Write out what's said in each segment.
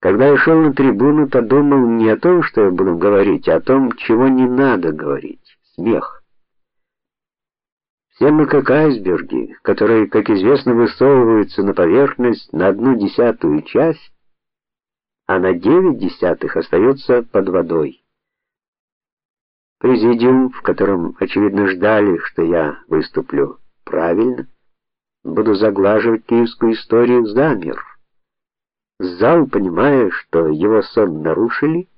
Когда я шел на трибуну, то думал не о том, что я буду говорить, а о том, чего не надо говорить. Смех. Все мы как айсберги, которые, как известно, высовываются на поверхность на одну десятую часть, а на девять десятых остается под водой. Президиум, в котором очевидно ждали, что я выступлю правильно, буду заглаживать киевскую историю, замер. Зал, понимая, что его сон нарушили,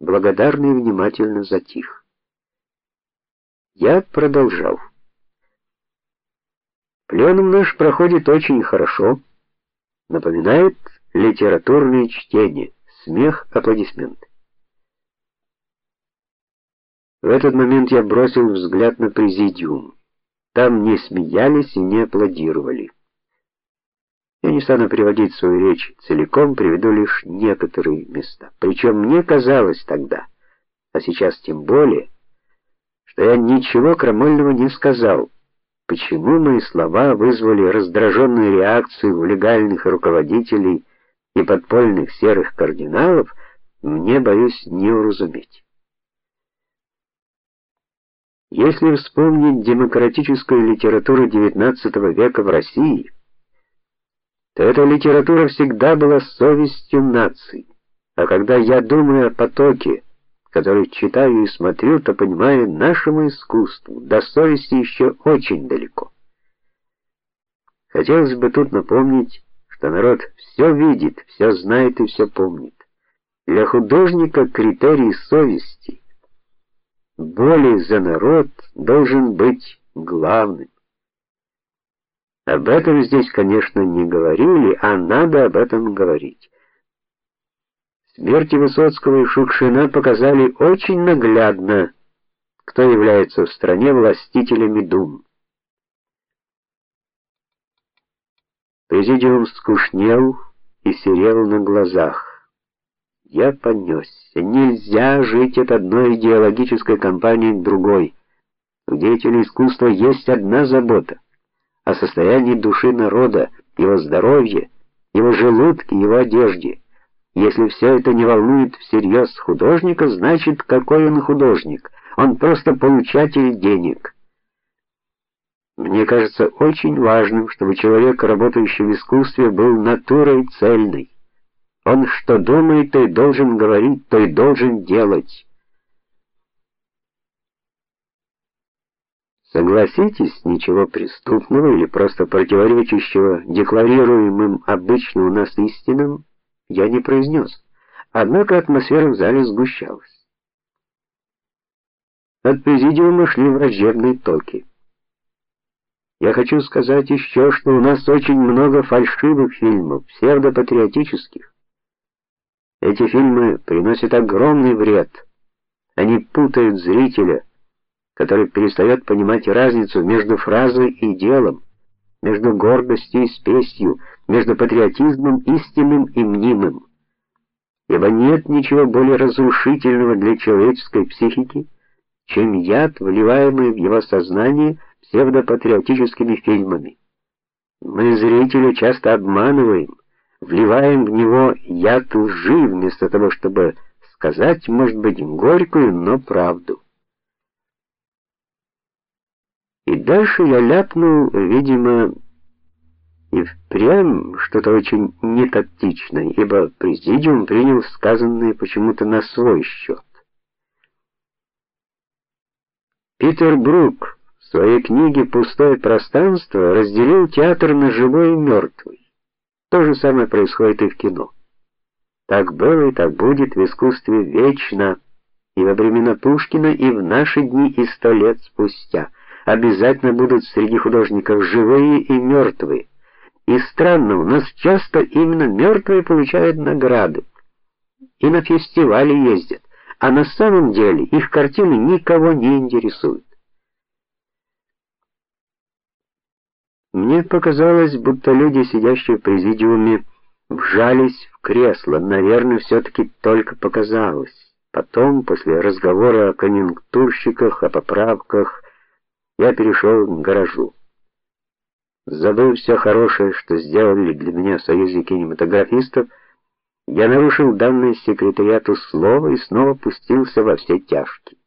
благодарно и внимательно затих. Я продолжал. Пленум наш проходит очень хорошо, напоминает литературное чтение, смех, аплодисменты. В этот момент я бросил взгляд на президиум. Там не смеялись и не аплодировали. Я не стану приводить свою речь целиком, приведу лишь некоторые места. Причем мне казалось тогда, а сейчас тем более, что я ничего крамольного не сказал. Почему мои слова вызвали раздраженную реакцию у легальных руководителей и подпольных серых кардиналов, мне боюсь не уразуметь. Если вспомнить демократическую литературу XIX века в России, то эта литература всегда была совестью нации. А когда я думаю о потоке, который читаю и смотрю, то понимаю, нашему искусству до совести еще очень далеко. Хотелось бы тут напомнить, что народ все видит, все знает и все помнит. Для художника критерий совести боли за народ должен быть главным. Об этом здесь, конечно, не говорили, а надо об этом говорить. Смерти Высоцкого и Шукшина показали очень наглядно, кто является в стране властителями дум. Президиум скучнел и серел на глазах. Я понесся. Нельзя жить от одной идеологической кампании к другой. У деятелей искусства есть одна забота о состоянии души народа, его здоровье, его желудке, его одежде. Если все это не волнует всерьез художника, значит, какой он художник? Он просто получатель денег. Мне кажется очень важным, чтобы человек, работающий в искусстве, был натурой цельной. Он что думает, то и должен говорить, то и должен делать. Согласитесь, ничего преступного или просто противоречащего декларируемым обычно у нас истинам я не произнес. Однако атмосфера в зале сгущалась. От президиума шли враждебные токи. Я хочу сказать еще, что у нас очень много фальшивых фильмов, псевдопатриотических. Эти фильмы приносят огромный вред. Они путают зрителя который перестает понимать разницу между фразой и делом, между гордостью и спесью, между патриотизмом истинным и мнимым. Ибо нет ничего более разрушительного для человеческой психики, чем яд, вливаемый в его сознание псевдопатриотическими фильмами. Мы зрителя часто обманываем, вливаем в него яд лжи вместо того, чтобы сказать, может быть, горькую, но правду. И дальше я ляпнул, видимо, и впрямь что-то очень нетактичное, ибо президиум принял сказанное почему-то на свой счет. Питер Брук в своей книге Пустое пространство разделил театр на живой и мертвый. То же самое происходит и в кино. Так было и так будет в искусстве вечно, и во времена Пушкина, и в наши дни и сто лет спустя обязательно будут среди художников живые и мертвые. И странно, у нас часто именно мертвые получают награды. И на фестивали ездят, а на самом деле их картины никого не интересуют. Мне показалось, будто люди, сидящие в президиуме, вжались в кресло. Наверное, все таки только показалось. Потом, после разговора о конъюнктурщиках, о поправках, я перешел к гаражу. Забыл все хорошее, что сделали для меня в Союзе кинематографистов, Я нарушил данное секретариату слово и снова пустился во все тяжкие.